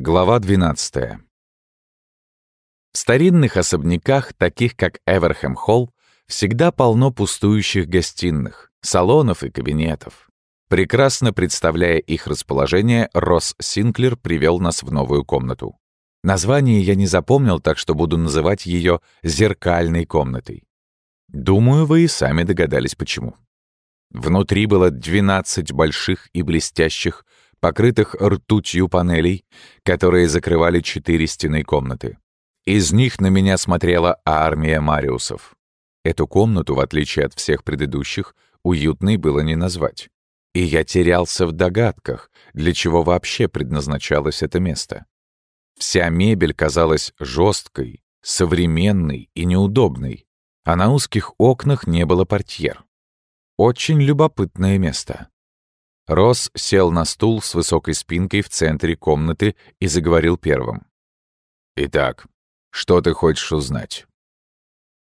Глава 12. В старинных особняках, таких как Эверхэм-Холл, всегда полно пустующих гостиных, салонов и кабинетов. Прекрасно представляя их расположение, Росс Синклер привел нас в новую комнату. Название я не запомнил, так что буду называть ее «зеркальной комнатой». Думаю, вы и сами догадались, почему. Внутри было 12 больших и блестящих покрытых ртутью панелей, которые закрывали четыре стены комнаты. Из них на меня смотрела армия Мариусов. Эту комнату, в отличие от всех предыдущих, уютной было не назвать. И я терялся в догадках, для чего вообще предназначалось это место. Вся мебель казалась жесткой, современной и неудобной, а на узких окнах не было портьер. Очень любопытное место. Росс сел на стул с высокой спинкой в центре комнаты и заговорил первым. «Итак, что ты хочешь узнать?»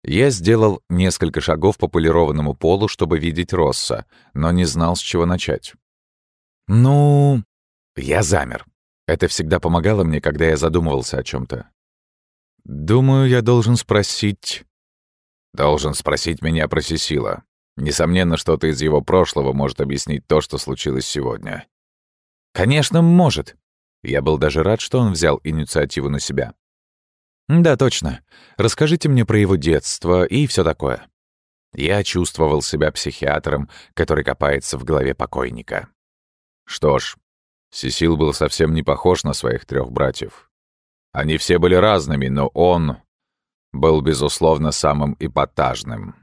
Я сделал несколько шагов по полированному полу, чтобы видеть Росса, но не знал, с чего начать. «Ну...» Я замер. Это всегда помогало мне, когда я задумывался о чем то «Думаю, я должен спросить...» «Должен спросить меня про Сесила. Несомненно, что-то из его прошлого может объяснить то, что случилось сегодня. Конечно, может. Я был даже рад, что он взял инициативу на себя. Да, точно. Расскажите мне про его детство и все такое. Я чувствовал себя психиатром, который копается в голове покойника. Что ж, Сесил был совсем не похож на своих трех братьев. Они все были разными, но он был, безусловно, самым эпатажным.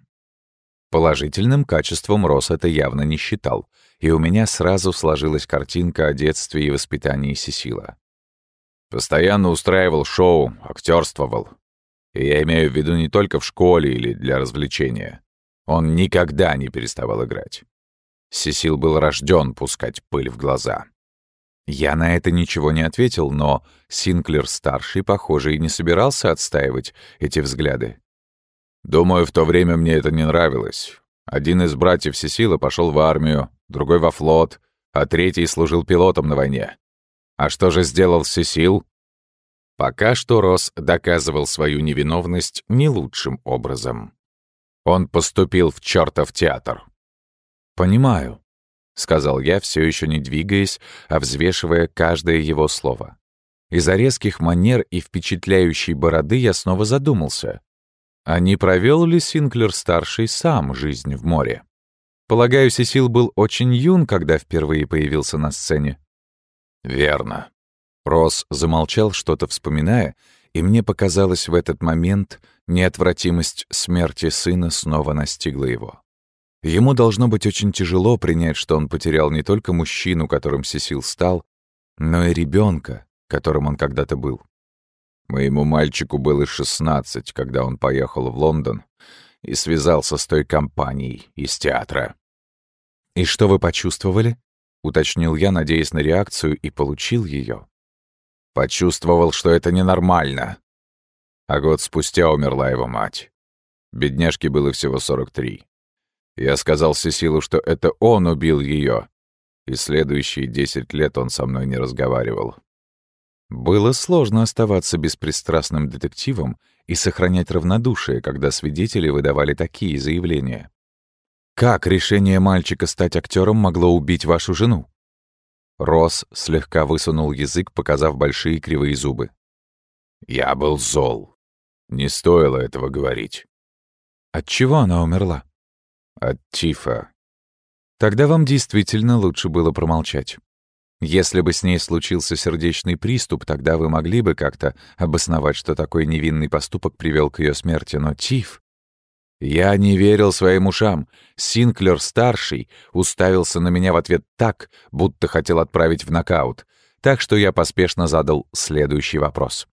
Положительным качеством Рос это явно не считал, и у меня сразу сложилась картинка о детстве и воспитании Сесила. Постоянно устраивал шоу, актерствовал. И я имею в виду не только в школе или для развлечения. Он никогда не переставал играть. Сесил был рожден пускать пыль в глаза. Я на это ничего не ответил, но Синклер-старший, похоже, и не собирался отстаивать эти взгляды. Думаю, в то время мне это не нравилось. Один из братьев Сесила пошел в армию, другой во флот, а третий служил пилотом на войне. А что же сделал Сесил? Пока что Рос доказывал свою невиновность не лучшим образом. Он поступил в чертов театр. «Понимаю», — сказал я, все еще не двигаясь, а взвешивая каждое его слово. Из-за резких манер и впечатляющей бороды я снова задумался. А не провел ли Синклер-старший сам жизнь в море? Полагаю, Сесил был очень юн, когда впервые появился на сцене. Верно. Росс замолчал, что-то вспоминая, и мне показалось в этот момент неотвратимость смерти сына снова настигла его. Ему должно быть очень тяжело принять, что он потерял не только мужчину, которым Сесил стал, но и ребенка, которым он когда-то был. Моему мальчику было 16, когда он поехал в Лондон и связался с той компанией из театра. «И что вы почувствовали?» — уточнил я, надеясь на реакцию, и получил ее. Почувствовал, что это ненормально. А год спустя умерла его мать. Бедняжке было всего 43. Я сказал Сесилу, что это он убил ее, и следующие 10 лет он со мной не разговаривал. Было сложно оставаться беспристрастным детективом и сохранять равнодушие, когда свидетели выдавали такие заявления. «Как решение мальчика стать актером могло убить вашу жену?» Росс слегка высунул язык, показав большие кривые зубы. «Я был зол. Не стоило этого говорить». «От чего она умерла?» «От тифа». «Тогда вам действительно лучше было промолчать». Если бы с ней случился сердечный приступ, тогда вы могли бы как-то обосновать, что такой невинный поступок привел к ее смерти, но Тиф... Я не верил своим ушам. Синклер-старший уставился на меня в ответ так, будто хотел отправить в нокаут. Так что я поспешно задал следующий вопрос.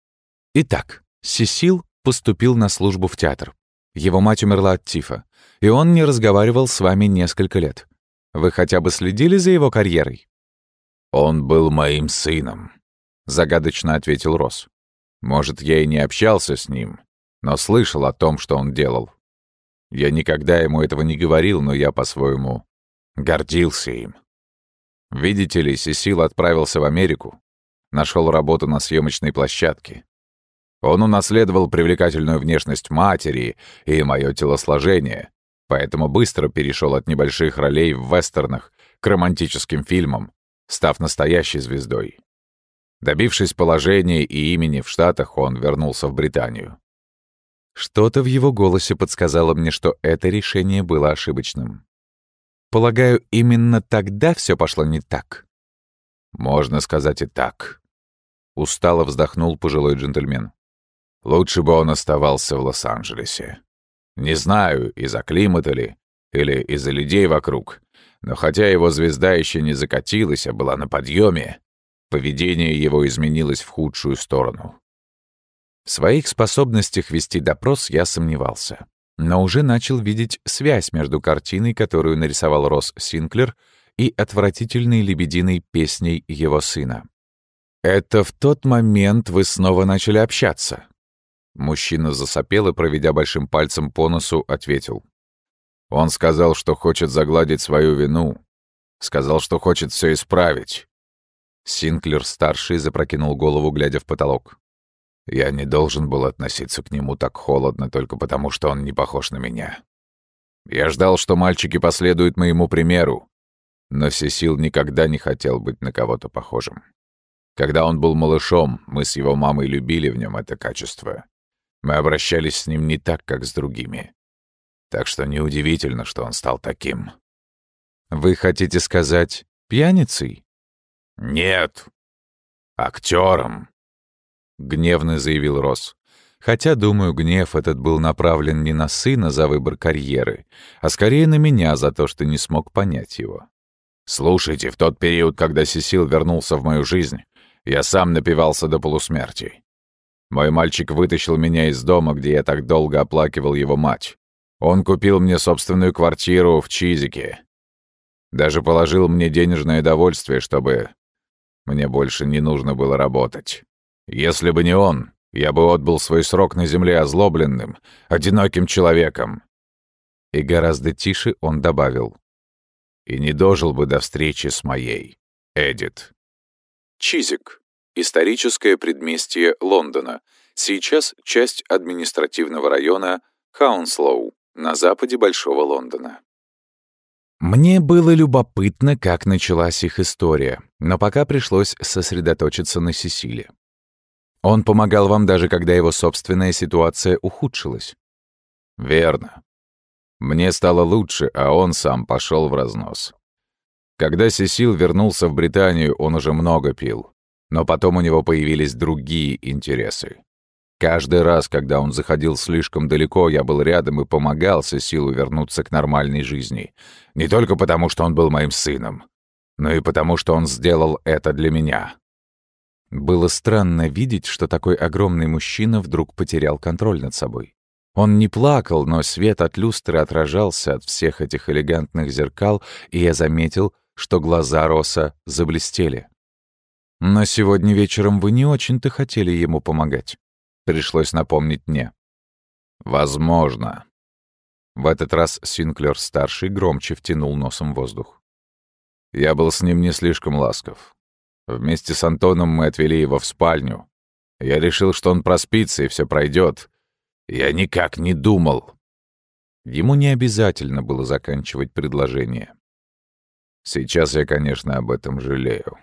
Итак, Сесил поступил на службу в театр. Его мать умерла от тифа, и он не разговаривал с вами несколько лет. Вы хотя бы следили за его карьерой? «Он был моим сыном», — загадочно ответил Росс. «Может, я и не общался с ним, но слышал о том, что он делал. Я никогда ему этого не говорил, но я по-своему гордился им. Видите ли, Сесил отправился в Америку, нашел работу на съемочной площадке. Он унаследовал привлекательную внешность матери и мое телосложение, поэтому быстро перешел от небольших ролей в вестернах к романтическим фильмам, став настоящей звездой. Добившись положения и имени в Штатах, он вернулся в Британию. Что-то в его голосе подсказало мне, что это решение было ошибочным. Полагаю, именно тогда все пошло не так. Можно сказать и так. Устало вздохнул пожилой джентльмен. Лучше бы он оставался в Лос-Анджелесе. Не знаю, из-за климата ли, или из-за людей вокруг, но хотя его звезда еще не закатилась, а была на подъеме, поведение его изменилось в худшую сторону. В своих способностях вести допрос я сомневался, но уже начал видеть связь между картиной, которую нарисовал Росс Синклер, и отвратительной лебединой песней его сына. «Это в тот момент вы снова начали общаться?» Мужчина засопел и, проведя большим пальцем по носу, ответил. Он сказал, что хочет загладить свою вину. Сказал, что хочет все исправить. Синклер-старший запрокинул голову, глядя в потолок. Я не должен был относиться к нему так холодно только потому, что он не похож на меня. Я ждал, что мальчики последуют моему примеру, но Сесил никогда не хотел быть на кого-то похожим. Когда он был малышом, мы с его мамой любили в нем это качество. Мы обращались с ним не так, как с другими. Так что неудивительно, что он стал таким. Вы хотите сказать пьяницей? Нет. Актером. Гневно заявил Росс. Хотя, думаю, гнев этот был направлен не на сына за выбор карьеры, а скорее на меня за то, что не смог понять его. Слушайте, в тот период, когда Сесил вернулся в мою жизнь, я сам напивался до полусмерти. Мой мальчик вытащил меня из дома, где я так долго оплакивал его мать. Он купил мне собственную квартиру в Чизике. Даже положил мне денежное довольствие, чтобы мне больше не нужно было работать. Если бы не он, я бы отбыл свой срок на земле озлобленным, одиноким человеком. И гораздо тише он добавил. И не дожил бы до встречи с моей, Эдит. Чизик. Историческое предместье Лондона. Сейчас часть административного района Хаунслоу на западе Большого Лондона. Мне было любопытно, как началась их история, но пока пришлось сосредоточиться на Сесиле. Он помогал вам даже когда его собственная ситуация ухудшилась. Верно. Мне стало лучше, а он сам пошел в разнос. Когда Сесил вернулся в Британию, он уже много пил. Но потом у него появились другие интересы. Каждый раз, когда он заходил слишком далеко, я был рядом и помогал Сесилу вернуться к нормальной жизни. Не только потому, что он был моим сыном, но и потому, что он сделал это для меня. Было странно видеть, что такой огромный мужчина вдруг потерял контроль над собой. Он не плакал, но свет от люстры отражался от всех этих элегантных зеркал, и я заметил, что глаза Роса заблестели. Но сегодня вечером вы не очень-то хотели ему помогать пришлось напомнить мне. «Возможно». В этот раз Синклер-старший громче втянул носом воздух. Я был с ним не слишком ласков. Вместе с Антоном мы отвели его в спальню. Я решил, что он проспится и все пройдет. Я никак не думал. Ему не обязательно было заканчивать предложение. Сейчас я, конечно, об этом жалею.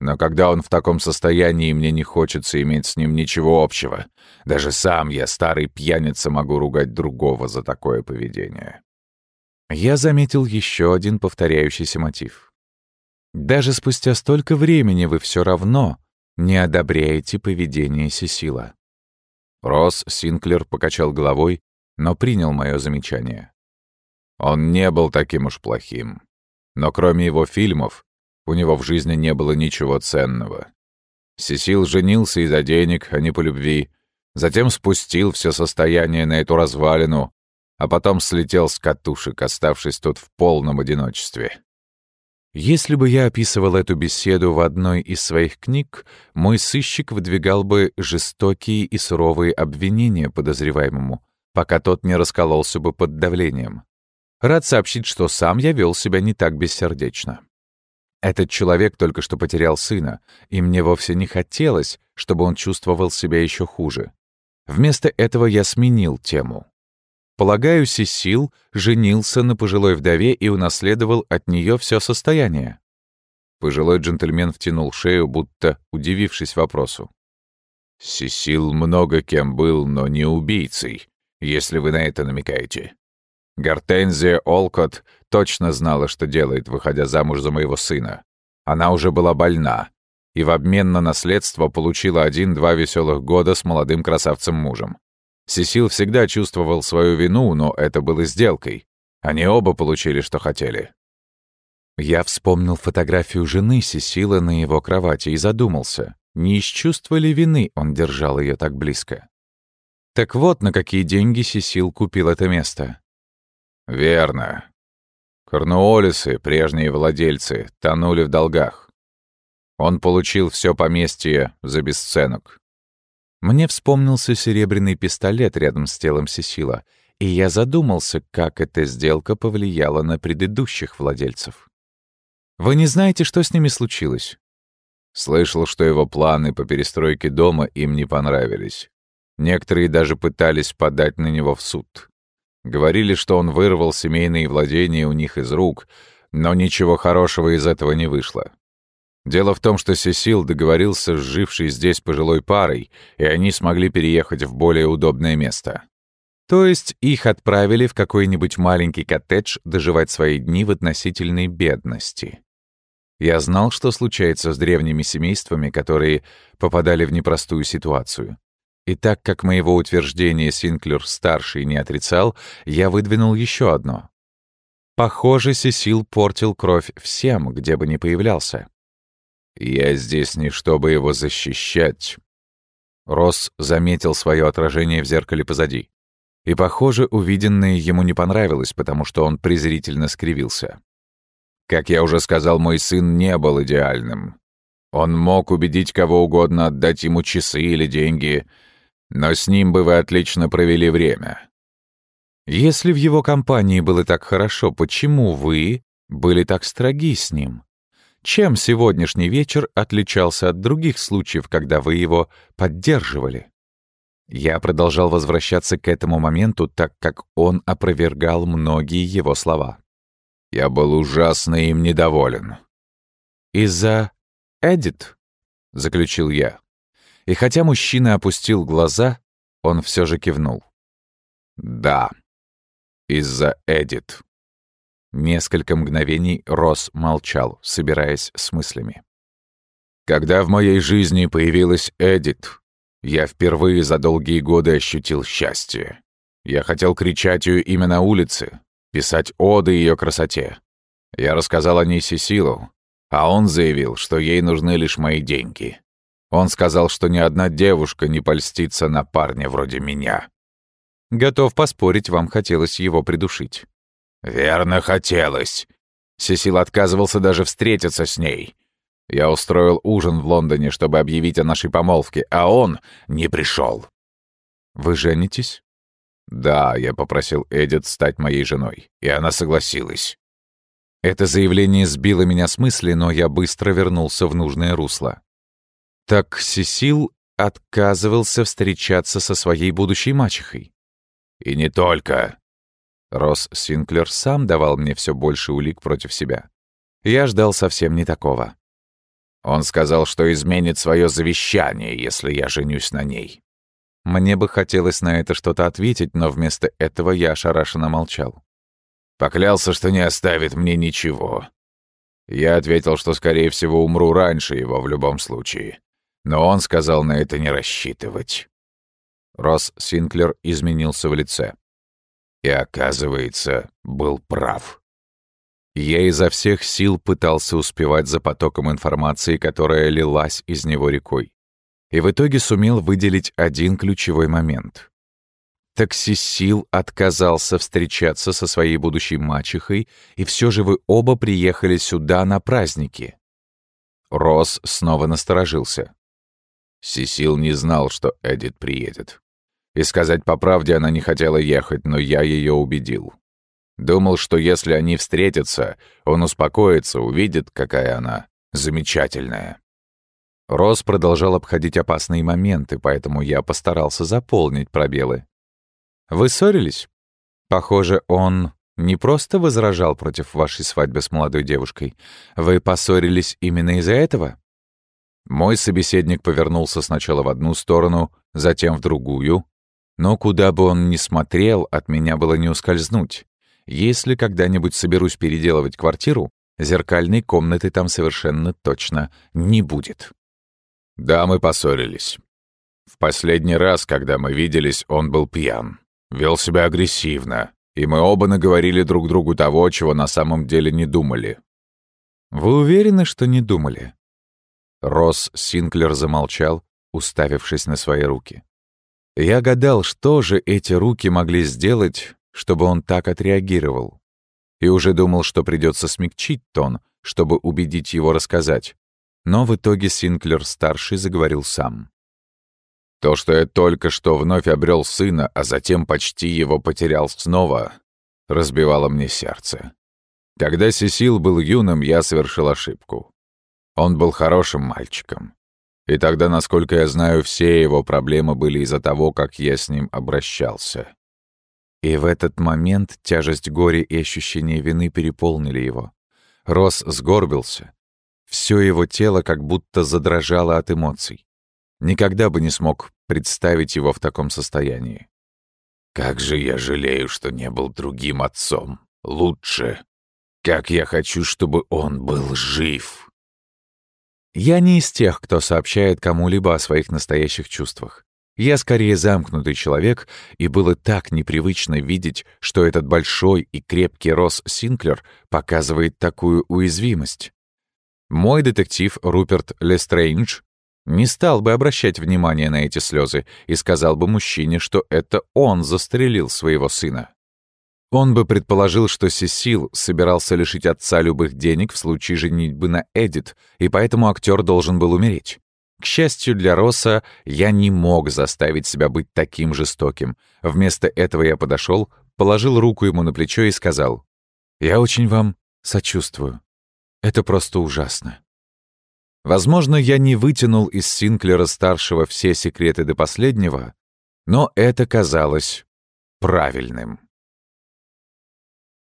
Но когда он в таком состоянии, мне не хочется иметь с ним ничего общего. Даже сам я, старый пьяница, могу ругать другого за такое поведение. Я заметил еще один повторяющийся мотив. Даже спустя столько времени вы все равно не одобряете поведение Сесила. Росс Синклер покачал головой, но принял мое замечание. Он не был таким уж плохим. Но кроме его фильмов, у него в жизни не было ничего ценного. Сесил женился из-за денег, а не по любви. Затем спустил все состояние на эту развалину, а потом слетел с катушек, оставшись тут в полном одиночестве. Если бы я описывал эту беседу в одной из своих книг, мой сыщик выдвигал бы жестокие и суровые обвинения подозреваемому, пока тот не раскололся бы под давлением. Рад сообщить, что сам я вел себя не так бессердечно. Этот человек только что потерял сына, и мне вовсе не хотелось, чтобы он чувствовал себя еще хуже. Вместо этого я сменил тему. Полагаю, Сесил женился на пожилой вдове и унаследовал от нее все состояние. Пожилой джентльмен втянул шею, будто удивившись вопросу. «Сесил много кем был, но не убийцей, если вы на это намекаете. Гортензия Олкот точно знала, что делает, выходя замуж за моего сына. Она уже была больна, и в обмен на наследство получила один-два веселых года с молодым красавцем-мужем. Сесил всегда чувствовал свою вину, но это было сделкой. Они оба получили, что хотели. Я вспомнил фотографию жены Сесила на его кровати и задумался, не из чувства ли вины он держал ее так близко. Так вот, на какие деньги Сесил купил это место. Верно. Корнуолисы, прежние владельцы, тонули в долгах. Он получил все поместье за бесценок. Мне вспомнился серебряный пистолет рядом с телом Сесила, и я задумался, как эта сделка повлияла на предыдущих владельцев. Вы не знаете, что с ними случилось? Слышал, что его планы по перестройке дома им не понравились. Некоторые даже пытались подать на него в суд. Говорили, что он вырвал семейные владения у них из рук, но ничего хорошего из этого не вышло. Дело в том, что Сесил договорился с жившей здесь пожилой парой, и они смогли переехать в более удобное место. То есть их отправили в какой-нибудь маленький коттедж доживать свои дни в относительной бедности. Я знал, что случается с древними семействами, которые попадали в непростую ситуацию. И так как моего утверждения Синклер-старший не отрицал, я выдвинул еще одно. Похоже, Сесил портил кровь всем, где бы ни появлялся. «Я здесь не чтобы его защищать». Росс заметил свое отражение в зеркале позади. И, похоже, увиденное ему не понравилось, потому что он презрительно скривился. Как я уже сказал, мой сын не был идеальным. Он мог убедить кого угодно отдать ему часы или деньги, но с ним бы вы отлично провели время. Если в его компании было так хорошо, почему вы были так строги с ним? Чем сегодняшний вечер отличался от других случаев, когда вы его поддерживали? Я продолжал возвращаться к этому моменту, так как он опровергал многие его слова. Я был ужасно им недоволен. «Из-за Эдит?» — заключил я. И хотя мужчина опустил глаза, он все же кивнул. «Да, из-за Эдит». Несколько мгновений Росс молчал, собираясь с мыслями. Когда в моей жизни появилась Эдит, я впервые за долгие годы ощутил счастье. Я хотел кричать ее имя на улице, писать оды ее красоте. Я рассказал о ней Сесилу, а он заявил, что ей нужны лишь мои деньги. Он сказал, что ни одна девушка не польстится на парня вроде меня. Готов поспорить, вам хотелось его придушить. «Верно, хотелось». Сесил отказывался даже встретиться с ней. Я устроил ужин в Лондоне, чтобы объявить о нашей помолвке, а он не пришел. «Вы женитесь?» «Да, я попросил Эдит стать моей женой, и она согласилась». Это заявление сбило меня с мысли, но я быстро вернулся в нужное русло. Так Сесил отказывался встречаться со своей будущей мачехой. «И не только. Росс Синклер сам давал мне все больше улик против себя. Я ждал совсем не такого. Он сказал, что изменит свое завещание, если я женюсь на ней. Мне бы хотелось на это что-то ответить, но вместо этого я ошарашенно молчал. Поклялся, что не оставит мне ничего. Я ответил, что, скорее всего, умру раньше его в любом случае. Но он сказал на это не рассчитывать. Росс Синклер изменился в лице. И, оказывается, был прав. Я изо всех сил пытался успевать за потоком информации, которая лилась из него рекой. И в итоге сумел выделить один ключевой момент. Таксисил отказался встречаться со своей будущей мачехой, и все же вы оба приехали сюда на праздники. Росс снова насторожился. Сисил не знал, что Эдит приедет. И сказать по правде, она не хотела ехать, но я ее убедил. Думал, что если они встретятся, он успокоится, увидит, какая она замечательная. Рос продолжал обходить опасные моменты, поэтому я постарался заполнить пробелы. «Вы ссорились?» «Похоже, он не просто возражал против вашей свадьбы с молодой девушкой. Вы поссорились именно из-за этого?» Мой собеседник повернулся сначала в одну сторону, затем в другую. Но куда бы он ни смотрел, от меня было не ускользнуть. Если когда-нибудь соберусь переделывать квартиру, зеркальной комнаты там совершенно точно не будет. Да, мы поссорились. В последний раз, когда мы виделись, он был пьян. Вел себя агрессивно, и мы оба наговорили друг другу того, чего на самом деле не думали. «Вы уверены, что не думали?» Росс Синклер замолчал, уставившись на свои руки. Я гадал, что же эти руки могли сделать, чтобы он так отреагировал. И уже думал, что придется смягчить тон, чтобы убедить его рассказать. Но в итоге Синклер-старший заговорил сам. То, что я только что вновь обрел сына, а затем почти его потерял снова, разбивало мне сердце. Когда Сесил был юным, я совершил ошибку. Он был хорошим мальчиком. И тогда, насколько я знаю, все его проблемы были из-за того, как я с ним обращался. И в этот момент тяжесть горя и ощущение вины переполнили его. Рос сгорбился. Все его тело как будто задрожало от эмоций. Никогда бы не смог представить его в таком состоянии. «Как же я жалею, что не был другим отцом. Лучше. Как я хочу, чтобы он был жив!» Я не из тех, кто сообщает кому-либо о своих настоящих чувствах. Я скорее замкнутый человек, и было так непривычно видеть, что этот большой и крепкий Росс Синклер показывает такую уязвимость. Мой детектив Руперт Лестрейндж не стал бы обращать внимание на эти слезы и сказал бы мужчине, что это он застрелил своего сына. Он бы предположил, что Сесил собирался лишить отца любых денег в случае женитьбы на Эдит, и поэтому актер должен был умереть. К счастью для Росса, я не мог заставить себя быть таким жестоким. Вместо этого я подошел, положил руку ему на плечо и сказал, «Я очень вам сочувствую. Это просто ужасно». Возможно, я не вытянул из Синклера-старшего все секреты до последнего, но это казалось правильным.